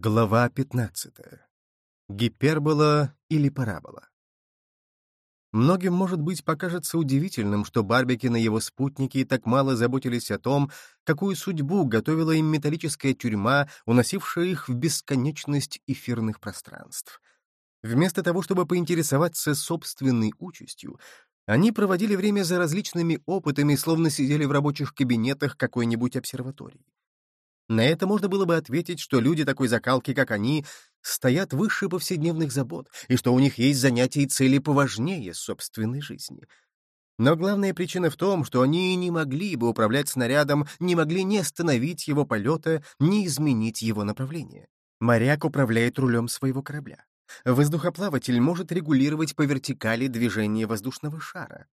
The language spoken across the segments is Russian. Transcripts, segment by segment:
Глава 15. Гипербола или парабола. Многим, может быть, покажется удивительным, что Барбикин и его спутники так мало заботились о том, какую судьбу готовила им металлическая тюрьма, уносившая их в бесконечность эфирных пространств. Вместо того, чтобы поинтересоваться собственной участью, они проводили время за различными опытами, словно сидели в рабочих кабинетах какой-нибудь обсерватории. На это можно было бы ответить, что люди такой закалки, как они, стоят выше повседневных забот, и что у них есть занятия и цели поважнее собственной жизни. Но главная причина в том, что они не могли бы управлять снарядом, не могли ни остановить его полета, ни изменить его направление. Моряк управляет рулем своего корабля. Воздухоплаватель может регулировать по вертикали движение воздушного шара.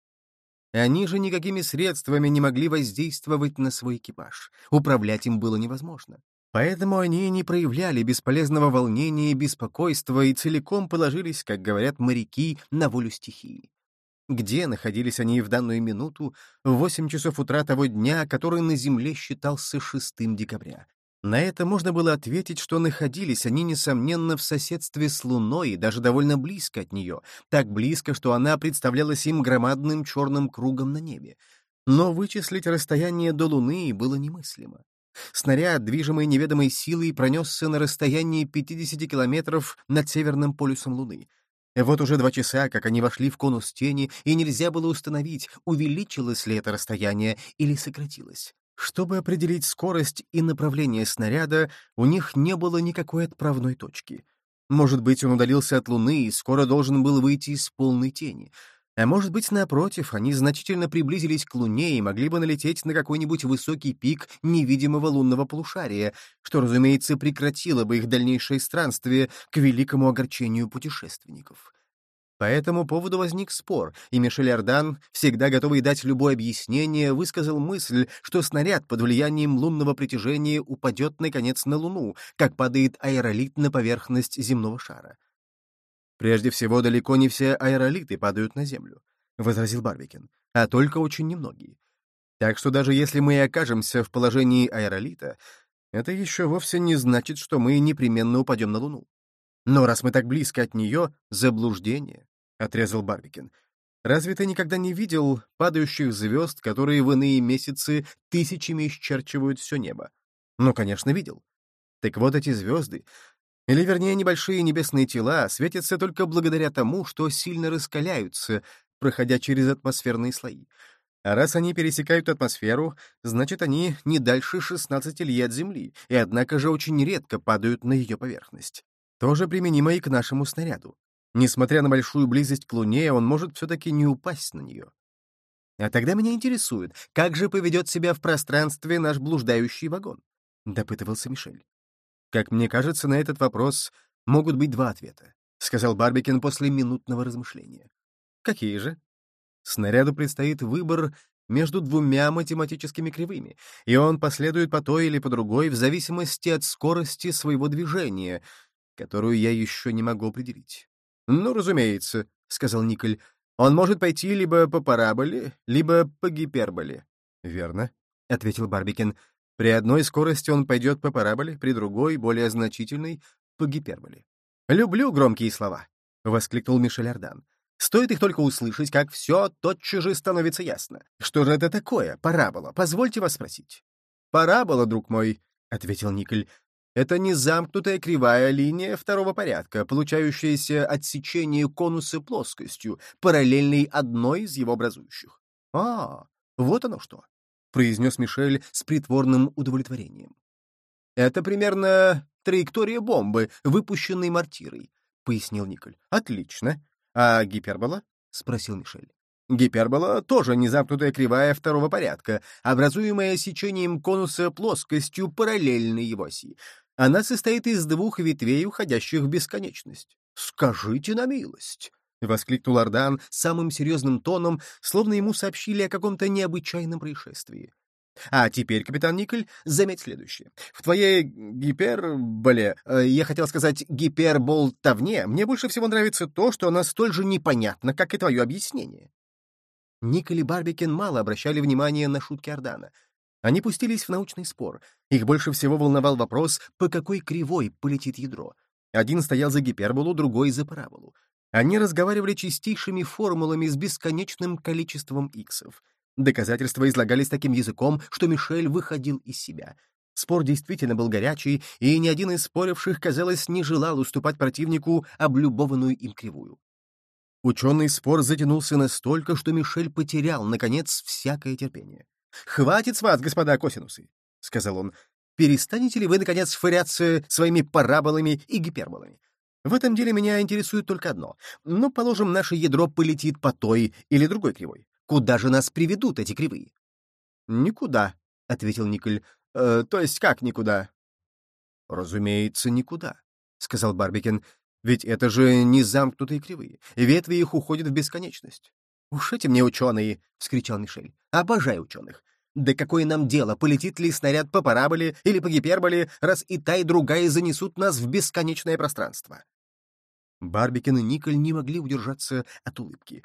Они же никакими средствами не могли воздействовать на свой экипаж. Управлять им было невозможно. Поэтому они не проявляли бесполезного волнения и беспокойства и целиком положились, как говорят моряки, на волю стихии. Где находились они в данную минуту, в 8 часов утра того дня, который на Земле считался 6 декабря? На это можно было ответить, что находились они, несомненно, в соседстве с Луной даже довольно близко от нее, так близко, что она представлялась им громадным черным кругом на небе. Но вычислить расстояние до Луны было немыслимо. Снаряд, движимый неведомой силой, пронесся на расстоянии 50 километров над северным полюсом Луны. Вот уже два часа, как они вошли в конус тени, и нельзя было установить, увеличилось ли это расстояние или сократилось. Чтобы определить скорость и направление снаряда, у них не было никакой отправной точки. Может быть, он удалился от Луны и скоро должен был выйти из полной тени. А может быть, напротив, они значительно приблизились к Луне и могли бы налететь на какой-нибудь высокий пик невидимого лунного полушария, что, разумеется, прекратило бы их дальнейшее странствие к великому огорчению путешественников. По этому поводу возник спор, и Мишель Ардан, всегда готовый дать любое объяснение, высказал мысль, что снаряд под влиянием лунного притяжения упадет, наконец, на Луну, как падает аэролит на поверхность земного шара. «Прежде всего, далеко не все аэролиты падают на Землю», — возразил Барбикин, — «а только очень немногие. Так что даже если мы и окажемся в положении аэролита, это еще вовсе не значит, что мы непременно упадем на Луну. Но раз мы так близко от нее, заблуждение. — отрезал Барбикин. «Разве ты никогда не видел падающих звезд, которые в иные месяцы тысячами исчерчивают все небо?» «Ну, конечно, видел. Так вот эти звезды, или, вернее, небольшие небесные тела, светятся только благодаря тому, что сильно раскаляются, проходя через атмосферные слои. А раз они пересекают атмосферу, значит, они не дальше 16 лье от Земли, и однако же очень редко падают на ее поверхность. Тоже применимо и к нашему снаряду. Несмотря на большую близость к Луне, он может все-таки не упасть на нее. А тогда меня интересует, как же поведет себя в пространстве наш блуждающий вагон? — допытывался Мишель. «Как мне кажется, на этот вопрос могут быть два ответа», — сказал Барбикин после минутного размышления. «Какие же?» Снаряду предстоит выбор между двумя математическими кривыми, и он последует по той или по другой в зависимости от скорости своего движения, которую я еще не могу определить. «Ну, разумеется», — сказал Николь. «Он может пойти либо по параболе, либо по гиперболе». «Верно», — ответил Барбикин. «При одной скорости он пойдет по параболе, при другой, более значительной, по гиперболе». «Люблю громкие слова», — воскликнул Мишель Ардан. «Стоит их только услышать, как все тотчас же становится ясно. Что же это такое, парабола? Позвольте вас спросить». «Парабола, друг мой», — ответил Николь, это не замкнутая кривая линия второго порядка, получающаяся от сечения конуса плоскостью, параллельной одной из его образующих. «А, вот оно что», — произнес Мишель с притворным удовлетворением. «Это примерно траектория бомбы, выпущенной мортирой», — пояснил Николь. «Отлично. А гипербола?» — спросил Мишель. Гипербола тоже незамкнутая кривая второго порядка, образуемая сечением конуса плоскостью параллельной его оси. Она состоит из двух ветвей, уходящих в бесконечность. «Скажите на милость!» — воскликнул Ардан самым серьезным тоном, словно ему сообщили о каком-то необычайном происшествии. А теперь, капитан Николь, заметь следующее. В твоей гиперболе, э, я хотел сказать гиперболтовне, мне больше всего нравится то, что она столь же непонятна, как и твое объяснение. Николь и Барбикин мало обращали внимания на шутки Ордана. Они пустились в научный спор. Их больше всего волновал вопрос, по какой кривой полетит ядро. Один стоял за гиперболу, другой — за параболу. Они разговаривали чистейшими формулами с бесконечным количеством иксов. Доказательства излагались таким языком, что Мишель выходил из себя. Спор действительно был горячий, и ни один из споривших, казалось, не желал уступать противнику облюбованную им кривую. Ученый спор затянулся настолько, что Мишель потерял, наконец, всякое терпение. «Хватит с вас, господа косинусы!» — сказал он. «Перестанете ли вы, наконец, швыряться своими параболами и гиперболами? В этом деле меня интересует только одно. Ну, положим, наше ядро полетит по той или другой кривой. Куда же нас приведут эти кривые?» «Никуда», — ответил Николь. «Э, «То есть как никуда?» «Разумеется, никуда», — сказал Барбикен. «Ведь это же не замкнутые кривые. Ветви их уходят в бесконечность». «Уж эти мне ученые!» — вскричал Мишель. «Обожаю ученых. Да какое нам дело, полетит ли снаряд по параболе или по гиперболе, раз и та, и другая занесут нас в бесконечное пространство?» Барбикен и Николь не могли удержаться от улыбки.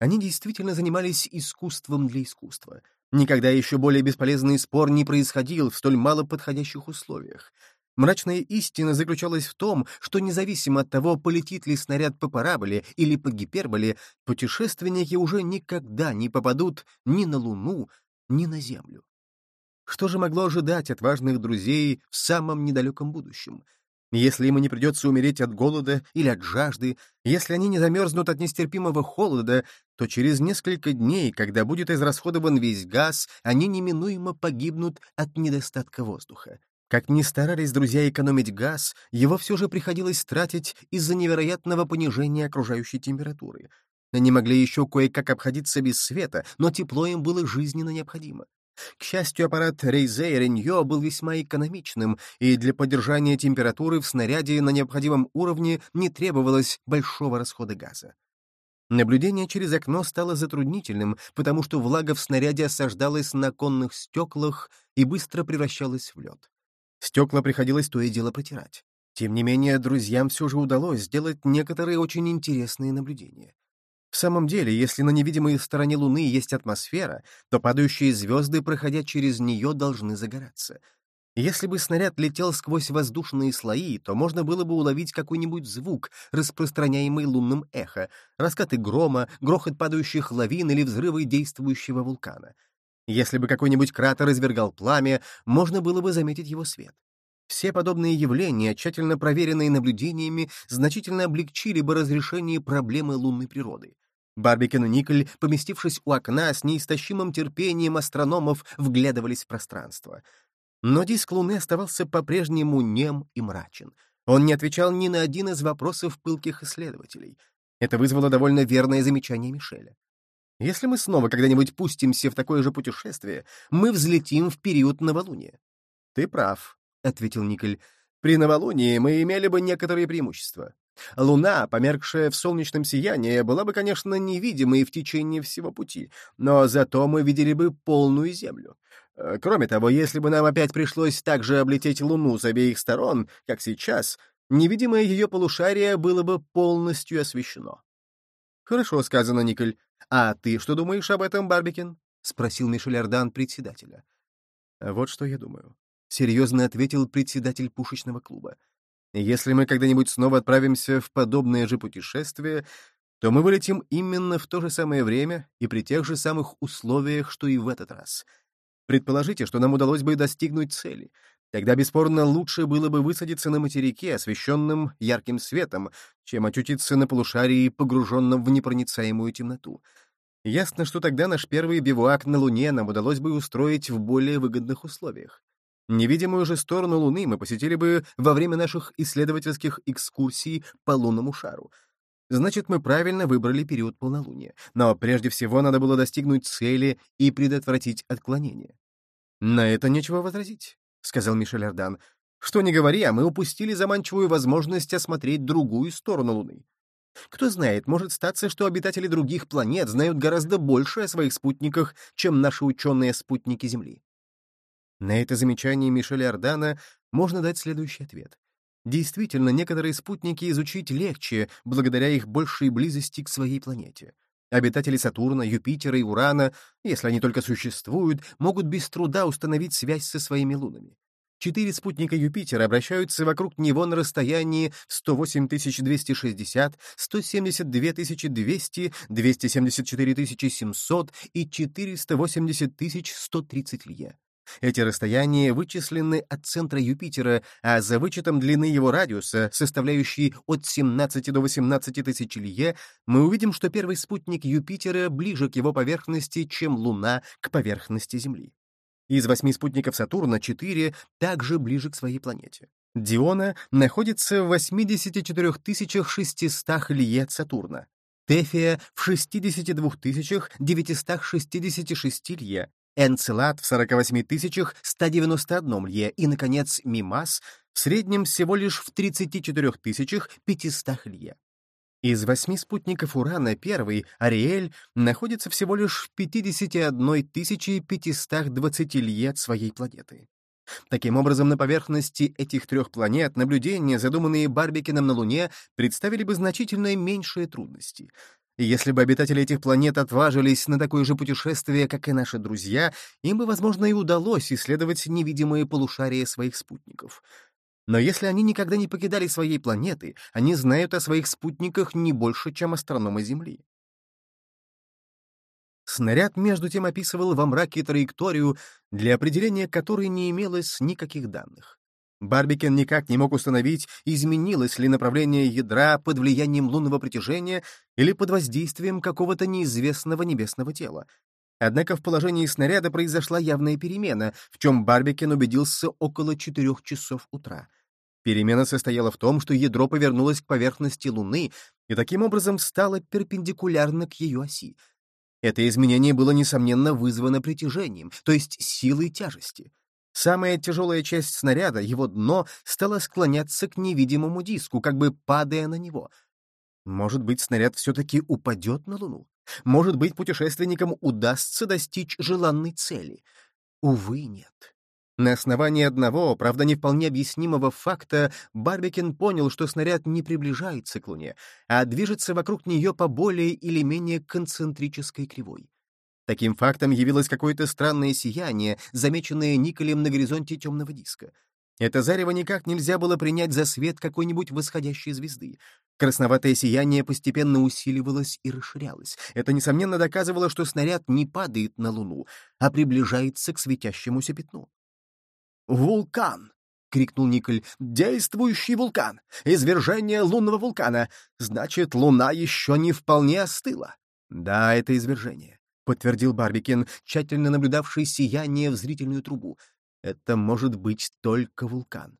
Они действительно занимались искусством для искусства. Никогда еще более бесполезный спор не происходил в столь мало подходящих условиях. Мрачная истина заключалась в том, что независимо от того, полетит ли снаряд по параболе или по гиперболе, путешественники уже никогда не попадут ни на Луну, ни на Землю. Что же могло ожидать от важных друзей в самом недалеком будущем? Если им не придется умереть от голода или от жажды, если они не замерзнут от нестерпимого холода, то через несколько дней, когда будет израсходован весь газ, они неминуемо погибнут от недостатка воздуха. Как ни старались друзья экономить газ, его все же приходилось тратить из-за невероятного понижения окружающей температуры. Они могли еще кое-как обходиться без света, но тепло им было жизненно необходимо. К счастью, аппарат Рейзе Реньо был весьма экономичным, и для поддержания температуры в снаряде на необходимом уровне не требовалось большого расхода газа. Наблюдение через окно стало затруднительным, потому что влага в снаряде осаждалась на оконных стеклах и быстро превращалась в лед. Стекла приходилось то и дело протирать. Тем не менее, друзьям все же удалось сделать некоторые очень интересные наблюдения. В самом деле, если на невидимой стороне Луны есть атмосфера, то падающие звезды, проходя через нее, должны загораться. Если бы снаряд летел сквозь воздушные слои, то можно было бы уловить какой-нибудь звук, распространяемый лунным эхо, раскаты грома, грохот падающих лавин или взрывы действующего вулкана. Если бы какой-нибудь кратер извергал пламя, можно было бы заметить его свет. Все подобные явления, тщательно проверенные наблюдениями, значительно облегчили бы разрешение проблемы лунной природы. Барбикен и Николь, поместившись у окна, с неистощимым терпением астрономов вглядывались в пространство. Но диск Луны оставался по-прежнему нем и мрачен. Он не отвечал ни на один из вопросов пылких исследователей. Это вызвало довольно верное замечание Мишеля. Если мы снова когда-нибудь пустимся в такое же путешествие, мы взлетим в период новолуния. Ты прав, — ответил Николь. «При новолунии мы имели бы некоторые преимущества. Луна, померкшая в солнечном сиянии, была бы, конечно, невидимой в течение всего пути, но зато мы видели бы полную Землю. Э, кроме того, если бы нам опять пришлось также облететь Луну с обеих сторон, как сейчас, невидимое ее полушарие было бы полностью освещено. «Хорошо сказано, Николь. А ты что думаешь об этом, Барбикин?» — спросил Мишель Ардан председателя. «Вот что я думаю. — серьезно ответил председатель пушечного клуба. «Если мы когда-нибудь снова отправимся в подобное же путешествие, то мы вылетим именно в то же самое время и при тех же самых условиях, что и в этот раз. Предположите, что нам удалось бы достигнуть цели. Тогда, бесспорно, лучше было бы высадиться на материке, освещенном ярким светом, чем очутиться на полушарии, погруженном в непроницаемую темноту. Ясно, что тогда наш первый бивуак на Луне нам удалось бы устроить в более выгодных условиях. Невидимую же сторону Луны мы посетили бы во время наших исследовательских экскурсий по лунному шару. Значит, мы правильно выбрали период полнолуния. Но прежде всего надо было достигнуть цели и предотвратить отклонение. «На это нечего возразить», — сказал Мишель Ардан. «Что не говори, а мы упустили заманчивую возможность осмотреть другую сторону Луны. Кто знает, может статься, что обитатели других планет знают гораздо больше о своих спутниках, чем наши ученые-спутники Земли. На это замечание Мишеля Ордана можно дать следующий ответ. Действительно, некоторые спутники изучить легче, благодаря их большей близости к своей планете. Обитатели Сатурна, Юпитера и Урана, если они только существуют, могут без труда установить связь со своими лунами. Четыре спутника Юпитера обращаются вокруг него на расстоянии 108 260, 172 200, 274 700 и 480 130 лье. Эти расстояния вычислены от центра Юпитера, а за вычетом длины его радиуса, составляющей от 17 до 18 тысяч лье, мы увидим, что первый спутник Юпитера ближе к его поверхности, чем Луна к поверхности Земли. Из восьми спутников Сатурна четыре также ближе к своей планете. Диона находится в 84 600 лье от Сатурна, Тефия в 62 966 лье, Энцелад в 48 191 лье и, наконец, Мимас в среднем всего лишь в 34 500 лье. Из восьми спутников Урана первый, Ариэль, находится всего лишь в 51 520 лье от своей планеты. Таким образом, на поверхности этих трех планет наблюдения, задуманные Барбикином на Луне, представили бы значительно меньшие трудности. И если бы обитатели этих планет отважились на такое же путешествие, как и наши друзья, им бы, возможно, и удалось исследовать невидимые полушария своих спутников — но если они никогда не покидали своей планеты, они знают о своих спутниках не больше, чем астрономы Земли. Снаряд, между тем, описывал во мраке траекторию, для определения которой не имелось никаких данных. Барбикен никак не мог установить, изменилось ли направление ядра под влиянием лунного притяжения или под воздействием какого-то неизвестного небесного тела. Однако в положении снаряда произошла явная перемена, в чем Барбикен убедился около четырех часов утра. Перемена состояла в том, что ядро повернулось к поверхности Луны и таким образом стало перпендикулярно к ее оси. Это изменение было, несомненно, вызвано притяжением, то есть силой тяжести. Самая тяжелая часть снаряда, его дно, стало склоняться к невидимому диску, как бы падая на него. Может быть, снаряд все-таки упадет на Луну? Может быть, путешественникам удастся достичь желанной цели? Увы, нет. На основании одного, правда не вполне объяснимого факта, Барбикин понял, что снаряд не приближается к Луне, а движется вокруг нее по более или менее концентрической кривой. Таким фактом явилось какое-то странное сияние, замеченное Николем на горизонте темного диска. Это зарево никак нельзя было принять за свет какой-нибудь восходящей звезды. Красноватое сияние постепенно усиливалось и расширялось. Это, несомненно, доказывало, что снаряд не падает на Луну, а приближается к светящемуся пятну. «Вулкан!» — крикнул Николь. «Действующий вулкан! Извержение лунного вулкана! Значит, луна еще не вполне остыла!» «Да, это извержение», — подтвердил Барбикин, тщательно наблюдавший сияние в зрительную трубу. «Это может быть только вулкан».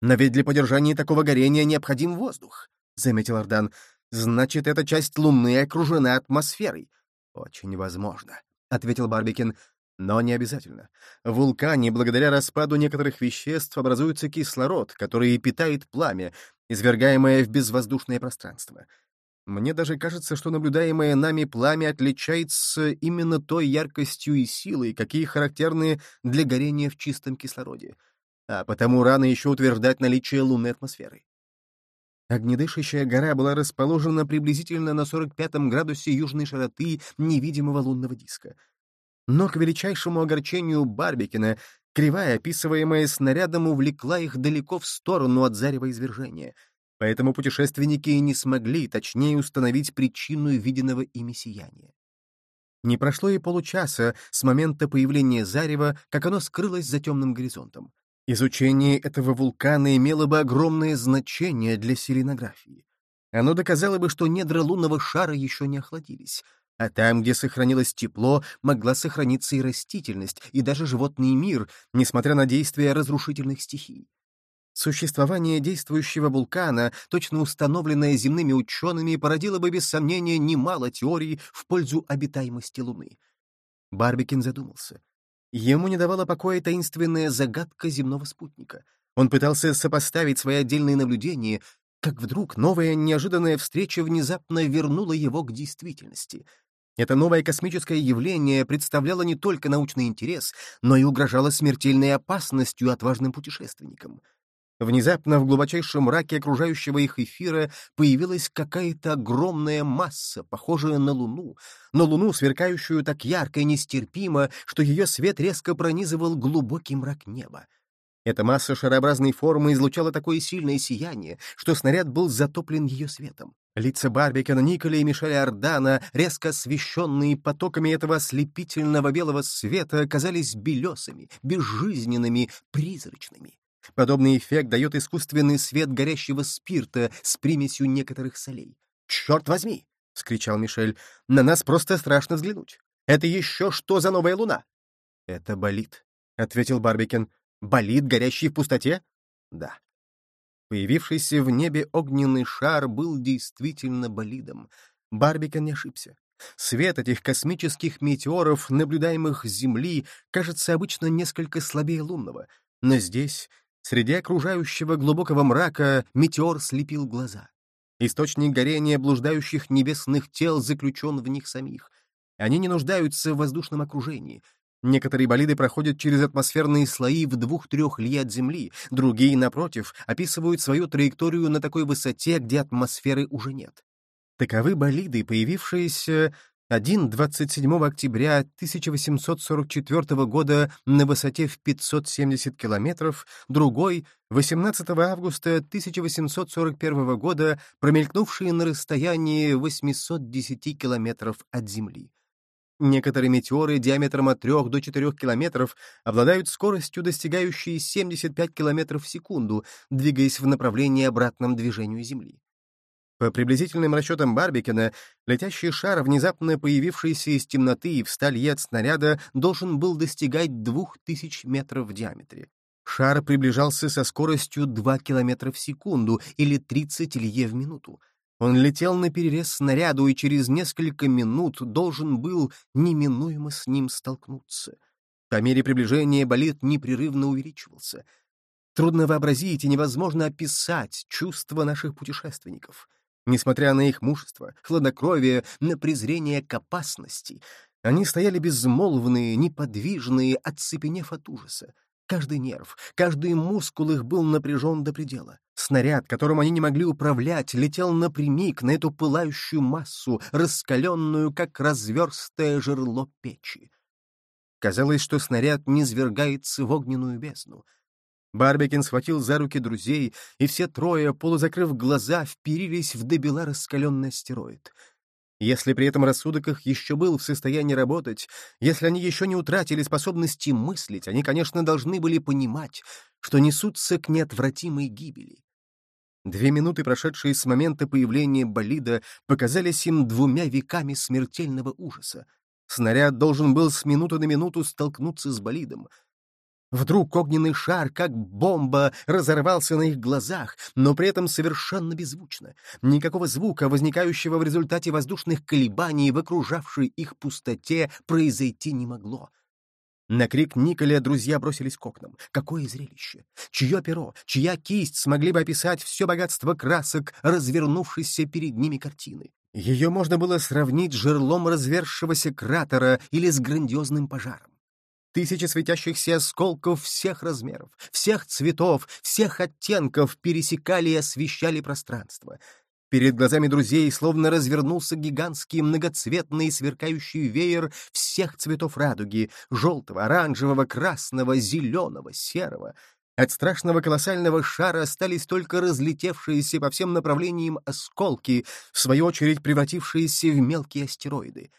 «Но ведь для поддержания такого горения необходим воздух», — заметил Ардан. «Значит, эта часть Луны окружена атмосферой». «Очень возможно», — ответил Барбикин. Но не обязательно. В вулкане, благодаря распаду некоторых веществ, образуется кислород, который питает пламя, извергаемое в безвоздушное пространство. Мне даже кажется, что наблюдаемое нами пламя отличается именно той яркостью и силой, какие характерны для горения в чистом кислороде. А потому рано еще утверждать наличие лунной атмосферы. Огнедышащая гора была расположена приблизительно на 45 градусе южной широты невидимого лунного диска — но к величайшему огорчению Барбикина кривая, описываемая снарядом, увлекла их далеко в сторону от зарева извержения, поэтому путешественники не смогли точнее установить причину виденного ими сияния. Не прошло и получаса с момента появления зарева, как оно скрылось за темным горизонтом. Изучение этого вулкана имело бы огромное значение для селенографии. Оно доказало бы, что недра лунного шара еще не охладились — а там, где сохранилось тепло, могла сохраниться и растительность, и даже животный мир, несмотря на действия разрушительных стихий. Существование действующего вулкана, точно установленное земными учеными, породило бы без сомнения немало теорий в пользу обитаемости Луны. Барбикин задумался. Ему не давала покоя таинственная загадка земного спутника. Он пытался сопоставить свои отдельные наблюдения, как вдруг новая неожиданная встреча внезапно вернула его к действительности — это новое космическое явление представляло не только научный интерес, но и угрожало смертельной опасностью отважным путешественникам. Внезапно в глубочайшем мраке окружающего их эфира появилась какая-то огромная масса, похожая на Луну, но Луну, сверкающую так ярко и нестерпимо, что ее свет резко пронизывал глубокий мрак неба. Эта масса шарообразной формы излучала такое сильное сияние, что снаряд был затоплен ее светом. Лица Барбикена, Николя и Мишеля Ордана, резко освещенные потоками этого ослепительного белого света, казались белесыми, безжизненными, призрачными. Подобный эффект дает искусственный свет горящего спирта с примесью некоторых солей. «Черт возьми!» — вскричал Мишель. «На нас просто страшно взглянуть. Это еще что за новая луна?» «Это болит», — ответил Барбикен. «Болит, горящий в пустоте?» «Да». Появившийся в небе огненный шар был действительно болидом. Барбикен не ошибся. Свет этих космических метеоров, наблюдаемых с Земли, кажется обычно несколько слабее лунного, но здесь Среди окружающего глубокого мрака метеор слепил глаза. Источник горения блуждающих небесных тел заключен в них самих. Они не нуждаются в воздушном окружении. Некоторые болиды проходят через атмосферные слои в двух-трех ли от Земли, другие, напротив, описывают свою траекторию на такой высоте, где атмосферы уже нет. Таковы болиды, появившиеся один 27 октября 1844 года на высоте в 570 километров, другой 18 августа 1841 года, промелькнувшие на расстоянии 810 километров от Земли. Некоторые метеоры диаметром от 3 до 4 километров обладают скоростью, достигающей 75 километров в секунду, двигаясь в направлении обратном движению Земли. По приблизительным расчетам Барбикена, летящий шар, внезапно появившийся из темноты и в сталье от снаряда, должен был достигать двух тысяч метров в диаметре. Шар приближался со скоростью 2 км в секунду или 30 лье в минуту. Он летел на перерез снаряду и через несколько минут должен был неминуемо с ним столкнуться. По мере приближения болид непрерывно увеличивался. Трудно вообразить и невозможно описать чувства наших путешественников — Несмотря на их мужество, хладнокровие, на презрение к опасности, они стояли безмолвные, неподвижные, оцепенев от ужаса. Каждый нерв, каждый мускул их был напряжен до предела. Снаряд, которым они не могли управлять, летел напрямик на эту пылающую массу, раскаленную, как разверстое жерло печи. Казалось, что снаряд не свергается в огненную бездну — Барбекин схватил за руки друзей, и все трое, полузакрыв глаза, вперились в добела раскаленный астероид. Если при этом рассудок их еще был в состоянии работать, если они еще не утратили способности мыслить, они, конечно, должны были понимать, что несутся к неотвратимой гибели. Две минуты, прошедшие с момента появления болида, показались им двумя веками смертельного ужаса. Снаряд должен был с минуты на минуту столкнуться с болидом — Вдруг огненный шар, как бомба, разорвался на их глазах, но при этом совершенно беззвучно. Никакого звука, возникающего в результате воздушных колебаний в окружавшей их пустоте, произойти не могло. На крик Николя друзья бросились к окнам. Какое зрелище! Чье перо, чья кисть смогли бы описать все богатство красок, развернувшейся перед ними картины? Ее можно было сравнить с жерлом развершегося кратера или с грандиозным пожаром. Тысячи светящихся осколков всех размеров, всех цветов, всех оттенков пересекали и освещали пространство. Перед глазами друзей словно развернулся гигантский многоцветный сверкающий веер всех цветов радуги — желтого, оранжевого, красного, зеленого, серого. От страшного колоссального шара остались только разлетевшиеся по всем направлениям осколки, в свою очередь превратившиеся в мелкие астероиды.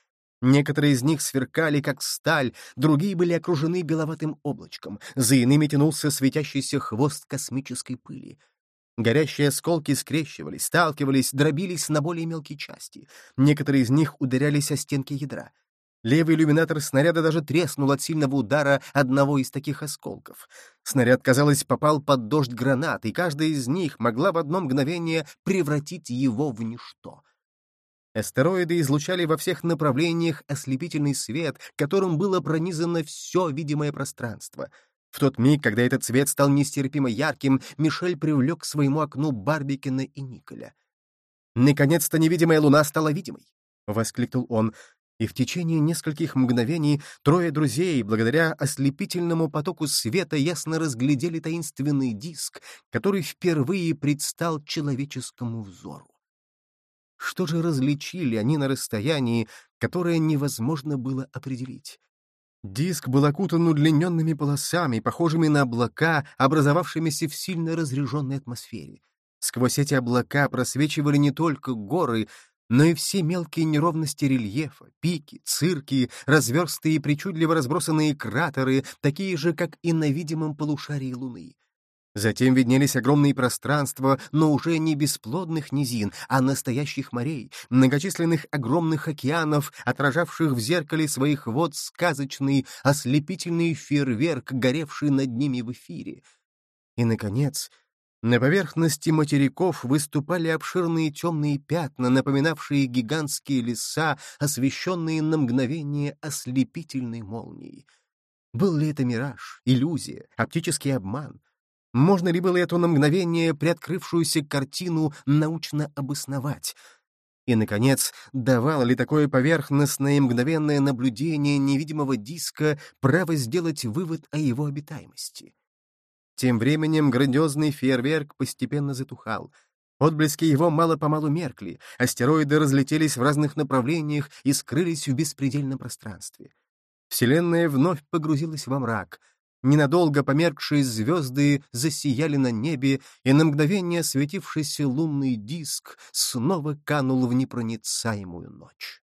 Некоторые из них сверкали, как сталь, другие были окружены беловатым облачком, за иными тянулся светящийся хвост космической пыли. Горящие осколки скрещивались, сталкивались, дробились на более мелкие части. Некоторые из них ударялись о стенки ядра. Левый иллюминатор снаряда даже треснул от сильного удара одного из таких осколков. Снаряд, казалось, попал под дождь гранат, и каждая из них могла в одно мгновение превратить его в ничто. Астероиды излучали во всех направлениях ослепительный свет, которым было пронизано все видимое пространство. В тот миг, когда этот свет стал нестерпимо ярким, Мишель привлек к своему окну Барбикина и Николя. «Наконец-то невидимая луна стала видимой!» — воскликнул он. и в течение нескольких мгновений трое друзей, благодаря ослепительному потоку света, ясно разглядели таинственный диск, который впервые предстал человеческому взору. Что же различили они на расстоянии, которое невозможно было определить? Диск был окутан удлиненными полосами, похожими на облака, образовавшимися в сильно разреженной атмосфере. Сквозь эти облака просвечивали не только горы, но и все мелкие неровности рельефа, пики, цирки, разверстые и причудливо разбросанные кратеры, такие же, как и на видимом полушарии Луны. Затем виднелись огромные пространства, но уже не бесплодных низин, а настоящих морей, многочисленных огромных океанов, отражавших в зеркале своих вод сказочный, ослепительный фейерверк, горевший над ними в эфире. И, наконец, на поверхности материков выступали обширные темные пятна, напоминавшие гигантские леса, освещенные на мгновение ослепительной молнией. Был ли это мираж, иллюзия, оптический обман — можно ли было эту на мгновение приоткрывшуюся картину научно обосновать? И, наконец, давало ли такое поверхностное мгновенное наблюдение невидимого диска право сделать вывод о его обитаемости? Тем временем грандиозный фейерверк постепенно затухал. Отблески его мало-помалу меркли, астероиды разлетелись в разных направлениях и скрылись в беспредельном пространстве. Вселенная вновь погрузилась во мрак — Ненадолго померкшие звезды засияли на небе, и на мгновение светившийся лунный диск снова канул в непроницаемую ночь.